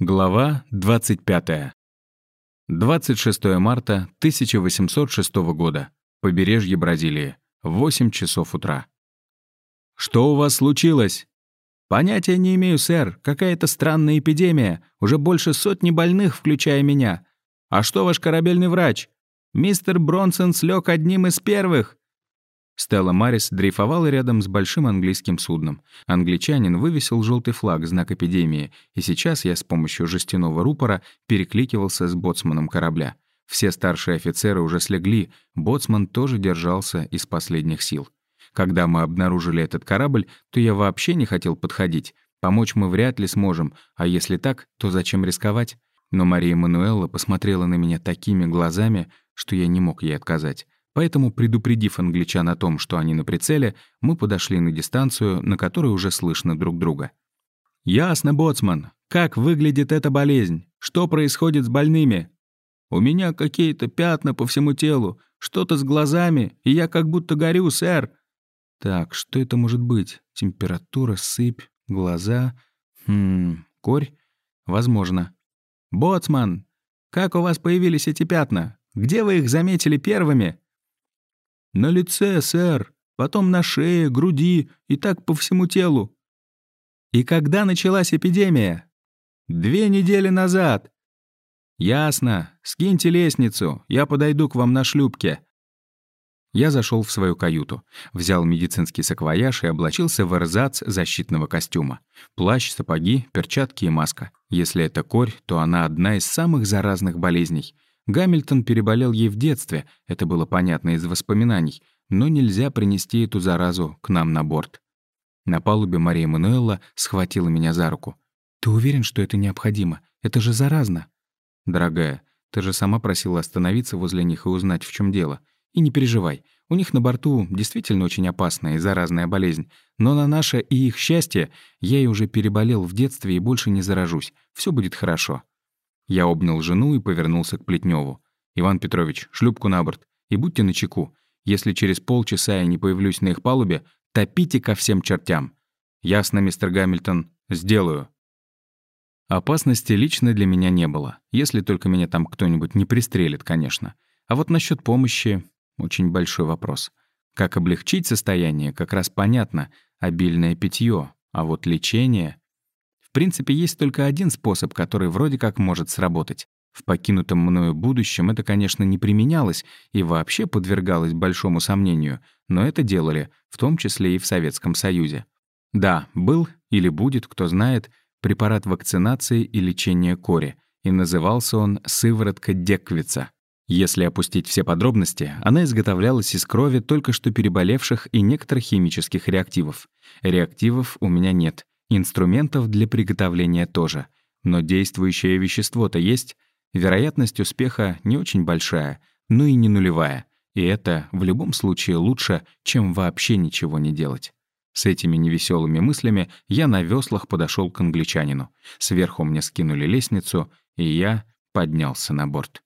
Глава 25. 26 марта 1806 года. Побережье Бразилии. 8 часов утра. «Что у вас случилось?» «Понятия не имею, сэр. Какая-то странная эпидемия. Уже больше сотни больных, включая меня. А что ваш корабельный врач? Мистер Бронсон слег одним из первых. Стелла Марис дрейфовала рядом с большим английским судном. Англичанин вывесил желтый флаг, знак эпидемии, и сейчас я с помощью жестяного рупора перекликивался с боцманом корабля. Все старшие офицеры уже слегли, боцман тоже держался из последних сил. Когда мы обнаружили этот корабль, то я вообще не хотел подходить. Помочь мы вряд ли сможем, а если так, то зачем рисковать? Но Мария Мануэлла посмотрела на меня такими глазами, что я не мог ей отказать. Поэтому, предупредив англичан о том, что они на прицеле, мы подошли на дистанцию, на которой уже слышно друг друга. «Ясно, боцман. Как выглядит эта болезнь? Что происходит с больными?» «У меня какие-то пятна по всему телу, что-то с глазами, и я как будто горю, сэр». «Так, что это может быть? Температура, сыпь, глаза... Хм... Корь? Возможно». «Боцман, как у вас появились эти пятна? Где вы их заметили первыми?» «На лице, сэр, потом на шее, груди и так по всему телу». «И когда началась эпидемия?» «Две недели назад». «Ясно. Скиньте лестницу, я подойду к вам на шлюпке». Я зашел в свою каюту, взял медицинский саквояж и облачился в эрзац защитного костюма. Плащ, сапоги, перчатки и маска. Если это корь, то она одна из самых заразных болезней. Гамильтон переболел ей в детстве, это было понятно из воспоминаний, но нельзя принести эту заразу к нам на борт. На палубе Мария Мануэлла схватила меня за руку. «Ты уверен, что это необходимо? Это же заразно!» «Дорогая, ты же сама просила остановиться возле них и узнать, в чем дело. И не переживай, у них на борту действительно очень опасная и заразная болезнь, но на наше и их счастье я и уже переболел в детстве и больше не заражусь. Все будет хорошо». Я обнял жену и повернулся к Плетневу. «Иван Петрович, шлюпку на борт. И будьте начеку. Если через полчаса я не появлюсь на их палубе, топите ко всем чертям. Ясно, мистер Гамильтон, сделаю». Опасности лично для меня не было, если только меня там кто-нибудь не пристрелит, конечно. А вот насчет помощи — очень большой вопрос. Как облегчить состояние, как раз понятно — обильное питье, а вот лечение — принципе, есть только один способ, который вроде как может сработать. В покинутом мною будущем это, конечно, не применялось и вообще подвергалось большому сомнению, но это делали, в том числе и в Советском Союзе. Да, был или будет, кто знает, препарат вакцинации и лечения кори, и назывался он сыворотка Деквица. Если опустить все подробности, она изготовлялась из крови только что переболевших и некоторых химических реактивов. Реактивов у меня нет, Инструментов для приготовления тоже. Но действующее вещество-то есть. Вероятность успеха не очень большая, но и не нулевая. И это в любом случае лучше, чем вообще ничего не делать. С этими невеселыми мыслями я на веслах подошел к англичанину. Сверху мне скинули лестницу, и я поднялся на борт.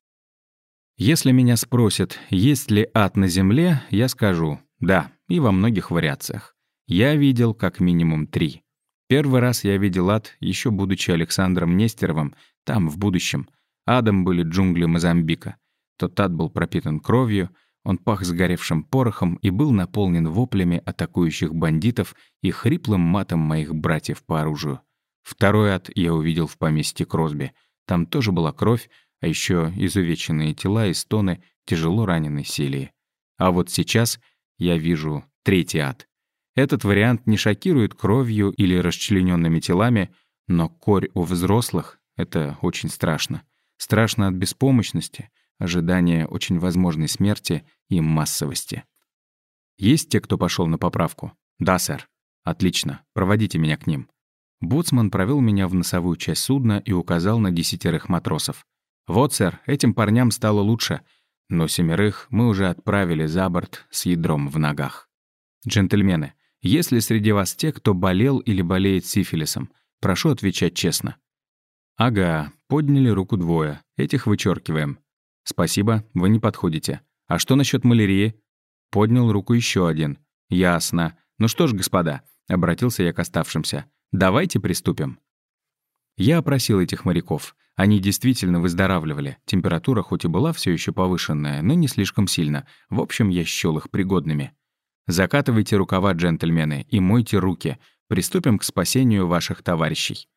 Если меня спросят, есть ли ад на земле, я скажу «да», и во многих вариациях. Я видел как минимум три. Первый раз я видел ад, еще будучи Александром Нестеровым, там, в будущем. Адом были джунгли Мозамбика. Тот ад был пропитан кровью, он пах сгоревшим порохом и был наполнен воплями атакующих бандитов и хриплым матом моих братьев по оружию. Второй ад я увидел в поместье Кросби. Там тоже была кровь, а еще изувеченные тела и стоны тяжело раненой Селии. А вот сейчас я вижу третий ад. Этот вариант не шокирует кровью или расчлененными телами, но корь у взрослых — это очень страшно. Страшно от беспомощности, ожидания очень возможной смерти и массовости. Есть те, кто пошел на поправку? Да, сэр. Отлично. Проводите меня к ним. Боцман провел меня в носовую часть судна и указал на десятерых матросов. «Вот, сэр, этим парням стало лучше, но семерых мы уже отправили за борт с ядром в ногах. Джентльмены, есть ли среди вас те, кто болел или болеет сифилисом? Прошу отвечать честно. Ага, подняли руку двое. Этих вычеркиваем. Спасибо, вы не подходите. А что насчет малярии? Поднял руку еще один. Ясно. Ну что ж, господа, обратился я к оставшимся. Давайте приступим. Я опросил этих моряков. Они действительно выздоравливали. Температура хоть и была все еще повышенная, но не слишком сильно. В общем, я счёл их пригодными. Закатывайте рукава, джентльмены, и мойте руки. Приступим к спасению ваших товарищей.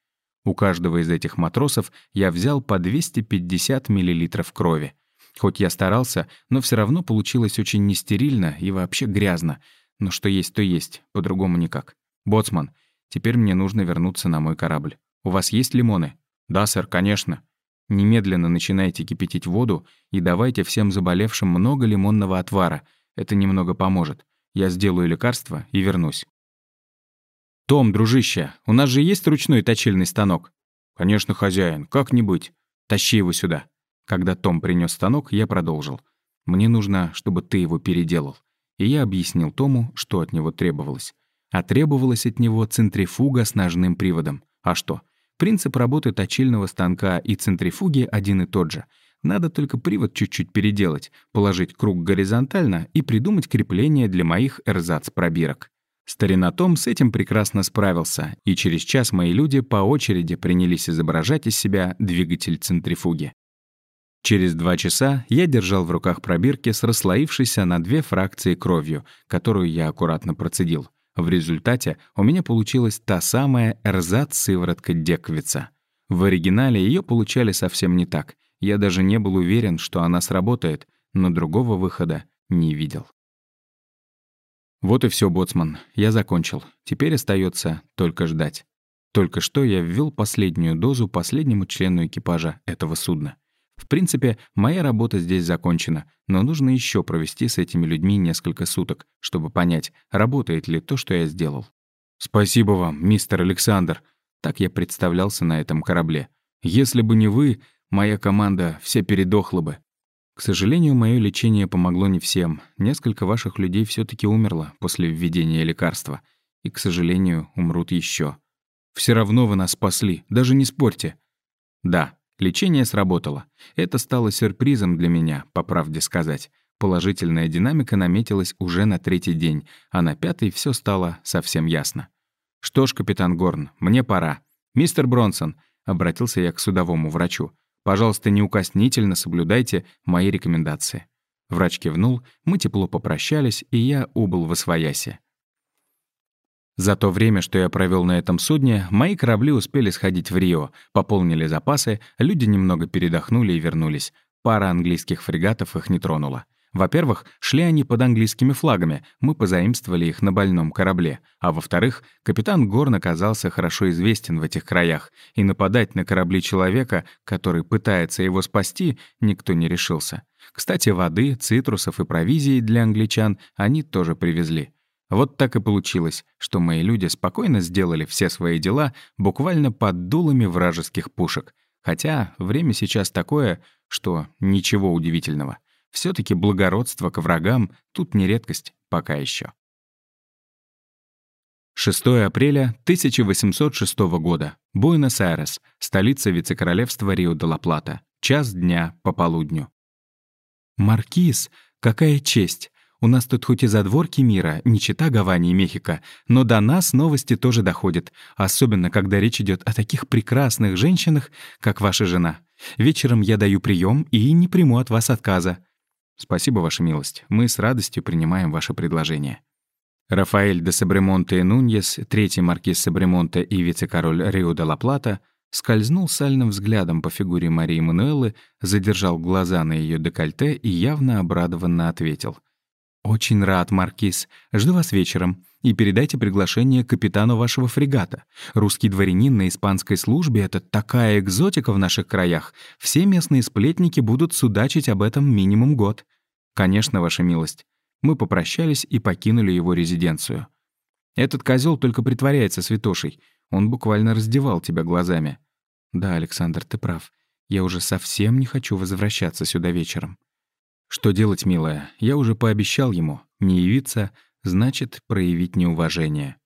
У каждого из этих матросов я взял по 250 мл крови. Хоть я старался, но все равно получилось очень нестерильно и вообще грязно. Но что есть, то есть, по-другому никак. «Боцман, теперь мне нужно вернуться на мой корабль. У вас есть лимоны?» «Да, сэр, конечно». Немедленно начинайте кипятить воду и давайте всем заболевшим много лимонного отвара. Это немного поможет. Я сделаю лекарство и вернусь. «Том, дружище, у нас же есть ручной точильный станок?» «Конечно, хозяин. Как не быть? Тащи его сюда». Когда Том принес станок, я продолжил. «Мне нужно, чтобы ты его переделал». И я объяснил Тому, что от него требовалось. А требовалось от него центрифуга с ножным приводом. А что? Принцип работы точильного станка и центрифуги один и тот же. Надо только привод чуть-чуть переделать, положить круг горизонтально и придумать крепление для моих эрзац-пробирок. Старина Том с этим прекрасно справился, и через час мои люди по очереди принялись изображать из себя двигатель центрифуги. Через два часа я держал в руках пробирки с расслоившейся на две фракции кровью, которую я аккуратно процедил — в результате у меня получилась та самая эрзац-сыворотка Деквица. В оригинале ее получали совсем не так. Я даже не был уверен, что она сработает, но другого выхода не видел. Вот и все, боцман. Я закончил. Теперь остается только ждать. Только что я ввел последнюю дозу последнему члену экипажа этого судна. В принципе, моя работа здесь закончена, но нужно еще провести с этими людьми несколько суток, чтобы понять, работает ли то, что я сделал. «Спасибо вам, мистер Александр», — так я представлялся на этом корабле. «Если бы не вы, моя команда все передохла бы». К сожалению, мое лечение помогло не всем. Несколько ваших людей все таки умерло после введения лекарства. И, к сожалению, умрут еще. Все равно вы нас спасли, даже не спорьте. Да, Лечение сработало. Это стало сюрпризом для меня, по правде сказать. Положительная динамика наметилась уже на третий день, а на пятый все стало совсем ясно. «Что ж, капитан Горн, мне пора. Мистер Бронсон», — обратился я к судовому врачу, «пожалуйста, неукоснительно соблюдайте мои рекомендации». Врач кивнул, мы тепло попрощались, и я убыл в освояси. За то время, что я провел на этом судне, мои корабли успели сходить в Рио, пополнили запасы, люди немного передохнули и вернулись. Пара английских фрегатов их не тронула. Во-первых, шли они под английскими флагами, мы позаимствовали их на больном корабле. А во-вторых, капитан Горн оказался хорошо известен в этих краях, и нападать на корабли человека, который пытается его спасти, никто не решился. Кстати, воды, цитрусов и провизии для англичан они тоже привезли. Вот так и получилось, что мои люди спокойно сделали все свои дела буквально под дулами вражеских пушек. Хотя время сейчас такое, что ничего удивительного. Все таки благородство к врагам тут не редкость пока еще. 6 апреля 1806 года. Буэнос-Айрес, столица вице-королевства Рио-де-ла-Плата. Час дня по полудню. «Маркиз, какая честь! У нас тут хоть и задворки мира, не чита Гавани и Мехико, но до нас новости тоже доходят, особенно когда речь идет о таких прекрасных женщинах, как ваша жена. Вечером я даю прием и не приму от вас отказа. Спасибо, ваша милость. Мы с радостью принимаем ваше предложение. Рафаэль де Сабремонте и Нуньес, третий маркиз Сабремонте и вице-король Рио де ла Плата, скользнул сальным взглядом по фигуре Марии Мануэлы, задержал глаза на ее декольте и явно обрадованно ответил — «Очень рад, Маркиз. Жду вас вечером. И передайте приглашение капитану вашего фрегата. Русский дворянин на испанской службе — это такая экзотика в наших краях. Все местные сплетники будут судачить об этом минимум год. Конечно, ваша милость. Мы попрощались и покинули его резиденцию. Этот козел только притворяется святошей. Он буквально раздевал тебя глазами. Да, Александр, ты прав. Я уже совсем не хочу возвращаться сюда вечером. Что делать, милая? Я уже пообещал ему. Не явиться — значит проявить неуважение.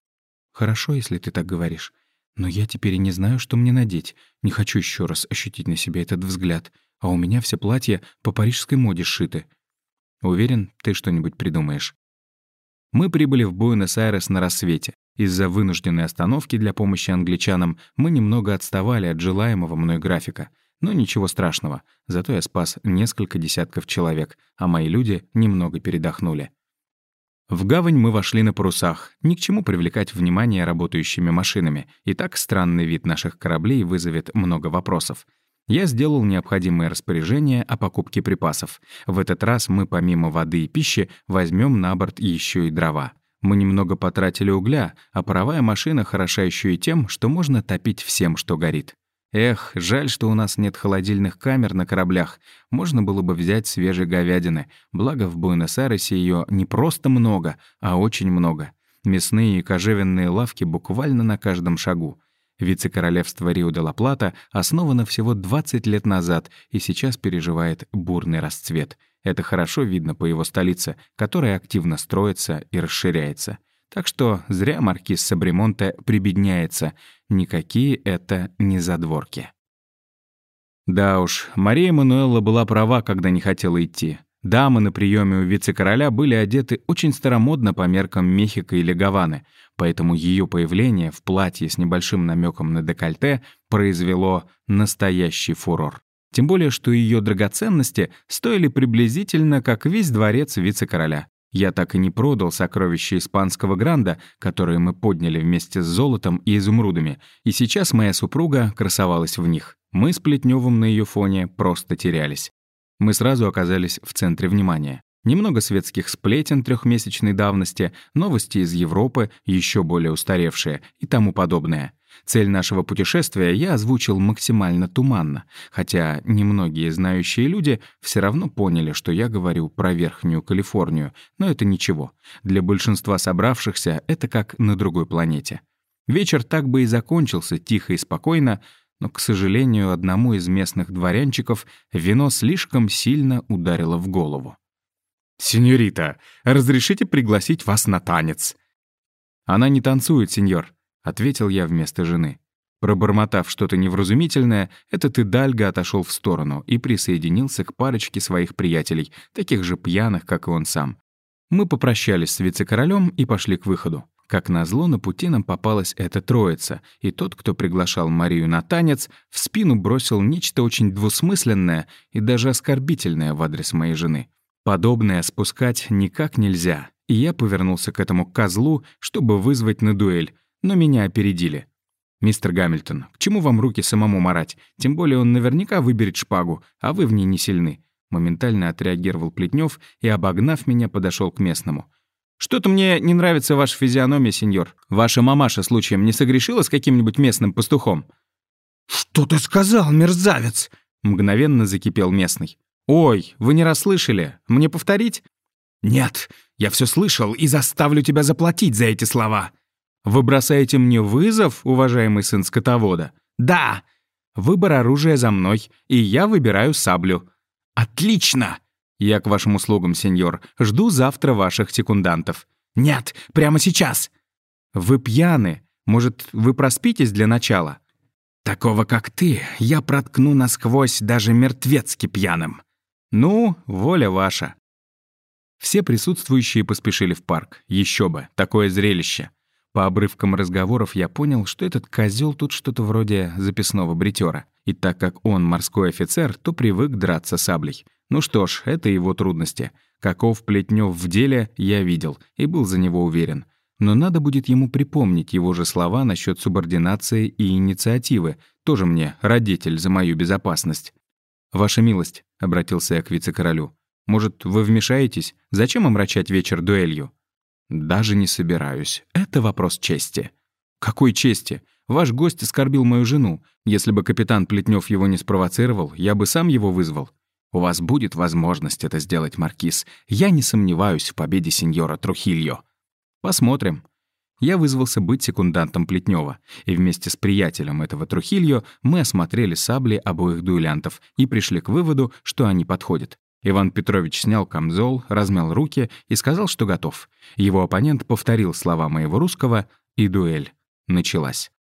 Хорошо, если ты так говоришь. Но я теперь и не знаю, что мне надеть. Не хочу еще раз ощутить на себе этот взгляд. А у меня все платья по парижской моде сшиты. Уверен, ты что-нибудь придумаешь. Мы прибыли в Буэнос-Айрес на рассвете. Из-за вынужденной остановки для помощи англичанам мы немного отставали от желаемого мной графика. Но ничего страшного, зато я спас несколько десятков человек, а мои люди немного передохнули. В гавань мы вошли на парусах. Ни к чему привлекать внимание работающими машинами. И так странный вид наших кораблей вызовет много вопросов. Я сделал необходимые распоряжения о покупке припасов. В этот раз мы помимо воды и пищи возьмем на борт еще и дрова. Мы немного потратили угля, а паровая машина хороша еще и тем, что можно топить всем, что горит. Эх, жаль, что у нас нет холодильных камер на кораблях. Можно было бы взять свежей говядины. Благо в Буэнос-Айресе ее не просто много, а очень много. Мясные и кожевенные лавки буквально на каждом шагу. Вице-королевство Рио-де-ла-Плата основано всего 20 лет назад и сейчас переживает бурный расцвет. Это хорошо видно по его столице, которая активно строится и расширяется. Так что зря маркиз Сабремонте прибедняется. Никакие это не задворки. Да уж, Мария Мануэлла была права, когда не хотела идти. Дамы на приеме у вице-короля были одеты очень старомодно по меркам Мехико или Гаваны, поэтому ее появление в платье с небольшим намеком на декольте произвело настоящий фурор. Тем более, что ее драгоценности стоили приблизительно как весь дворец вице-короля. Я так и не продал сокровища испанского гранда, которые мы подняли вместе с золотом и изумрудами, и сейчас моя супруга красовалась в них. Мы с Плетневым на ее фоне просто терялись. Мы сразу оказались в центре внимания. Немного светских сплетен трехмесячной давности, новости из Европы, еще более устаревшие и тому подобное. Цель нашего путешествия я озвучил максимально туманно, хотя немногие знающие люди все равно поняли, что я говорю про Верхнюю Калифорнию, но это ничего. Для большинства собравшихся это как на другой планете. Вечер так бы и закончился тихо и спокойно, но, к сожалению, одному из местных дворянчиков вино слишком сильно ударило в голову. «Сеньорита, разрешите пригласить вас на танец?» «Она не танцует, сеньор», — ответил я вместо жены. Пробормотав что-то невразумительное, этот Идальго отошел в сторону и присоединился к парочке своих приятелей, таких же пьяных, как и он сам. Мы попрощались с вице-королем и пошли к выходу. Как назло, на пути нам попалась эта троица, и тот, кто приглашал Марию на танец, в спину бросил нечто очень двусмысленное и даже оскорбительное в адрес моей жены. Подобное спускать никак нельзя, и я повернулся к этому козлу, чтобы вызвать на дуэль, но меня опередили. «Мистер Гамильтон, к чему вам руки самому марать? Тем более он наверняка выберет шпагу, а вы в ней не сильны». Моментально отреагировал Плетнев и, обогнав меня, подошел к местному. «Что-то мне не нравится ваша физиономия, сеньор. Ваша мамаша случаем не согрешила с каким-нибудь местным пастухом?» «Что ты сказал, мерзавец?» Мгновенно закипел местный. «Ой, вы не расслышали. Мне повторить?» «Нет, я все слышал и заставлю тебя заплатить за эти слова». «Вы бросаете мне вызов, уважаемый сын скотовода?» «Да». «Выбор оружия за мной, и я выбираю саблю». «Отлично!» «Я к вашим услугам, сеньор. Жду завтра ваших секундантов». «Нет, прямо сейчас». «Вы пьяны. Может, вы проспитесь для начала?» «Такого, как ты, я проткну насквозь даже мертвецки пьяным». «Ну, воля ваша». Все присутствующие поспешили в парк. Еще бы, такое зрелище. По обрывкам разговоров я понял, что этот козел тут что-то вроде записного бритера. И так как он морской офицер, то привык драться саблей. Ну что ж, это его трудности. Каков Плетнев в деле, я видел и был за него уверен. Но надо будет ему припомнить его же слова насчет субординации и инициативы. Тоже мне родитель за мою безопасность. «Ваша милость», — обратился я к вице-королю, «может, вы вмешаетесь? Зачем омрачать вечер дуэлью?» «Даже не собираюсь. Это вопрос чести». «Какой чести? Ваш гость оскорбил мою жену. Если бы капитан Плетнев его не спровоцировал, я бы сам его вызвал. У вас будет возможность это сделать, Маркиз. Я не сомневаюсь в победе сеньора Трухильо. Посмотрим. Я вызвался быть секундантом Плетнева, и вместе с приятелем этого Трухильо мы осмотрели сабли обоих дуэлянтов и пришли к выводу, что они подходят. Иван Петрович снял камзол, размял руки и сказал, что готов. Его оппонент повторил слова моего русского, и дуэль началась.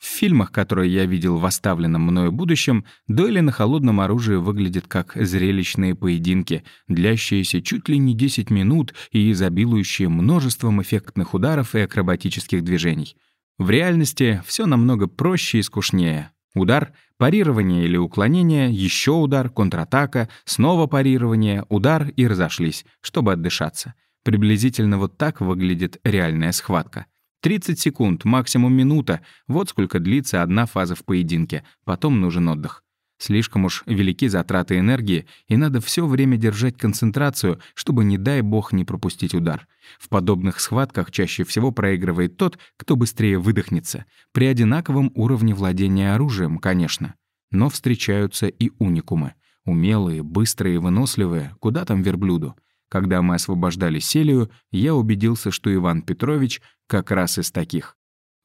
В фильмах, которые я видел в оставленном мною будущем, дуэли на холодном оружии выглядят как зрелищные поединки, длящиеся чуть ли не 10 минут и изобилующие множеством эффектных ударов и акробатических движений. В реальности все намного проще и скучнее. Удар, парирование или уклонение, еще удар, контратака, снова парирование, удар и разошлись, чтобы отдышаться. Приблизительно вот так выглядит реальная схватка. 30 секунд, максимум минута — вот сколько длится одна фаза в поединке, потом нужен отдых. Слишком уж велики затраты энергии, и надо все время держать концентрацию, чтобы, не дай бог, не пропустить удар. В подобных схватках чаще всего проигрывает тот, кто быстрее выдохнется. При одинаковом уровне владения оружием, конечно. Но встречаются и уникумы. Умелые, быстрые, выносливые, куда там верблюду. Когда мы освобождали Селию, я убедился, что Иван Петрович как раз из таких.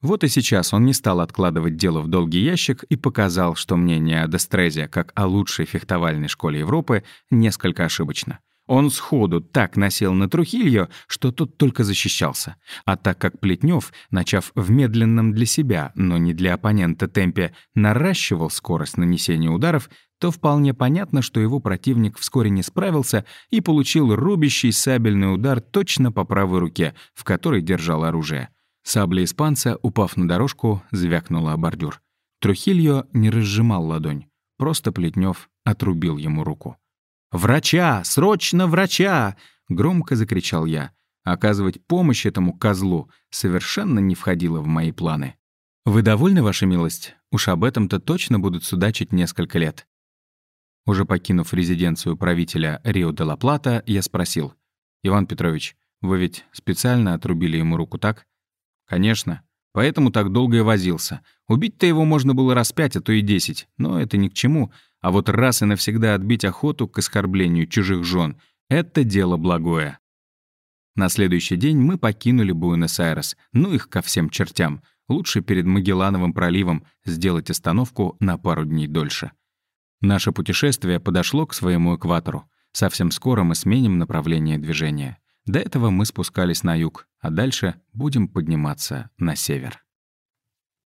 Вот и сейчас он не стал откладывать дело в долгий ящик и показал, что мнение о Дестрезе как о лучшей фехтовальной школе Европы несколько ошибочно. Он сходу так насел на Трухильо, что тот только защищался. А так как Плетнев, начав в медленном для себя, но не для оппонента темпе, наращивал скорость нанесения ударов, то вполне понятно, что его противник вскоре не справился и получил рубящий сабельный удар точно по правой руке, в которой держал оружие. Сабля испанца, упав на дорожку, звякнула о бордюр. Трухильо не разжимал ладонь. Просто Плетнев отрубил ему руку. «Врача! Срочно врача!» — громко закричал я. Оказывать помощь этому козлу совершенно не входило в мои планы. «Вы довольны, Ваша милость? Уж об этом-то точно будут судачить несколько лет». Уже покинув резиденцию правителя Рио-де-ла-Плата, я спросил. «Иван Петрович, вы ведь специально отрубили ему руку, так?» «Конечно. Поэтому так долго и возился. Убить-то его можно было раз пять, а то и десять. Но это ни к чему. А вот раз и навсегда отбить охоту к оскорблению чужих жен — это дело благое». На следующий день мы покинули Буэнос-Айрес. Ну их ко всем чертям. Лучше перед Магеллановым проливом сделать остановку на пару дней дольше. Наше путешествие подошло к своему экватору. Совсем скоро мы сменим направление движения. До этого мы спускались на юг, а дальше будем подниматься на север.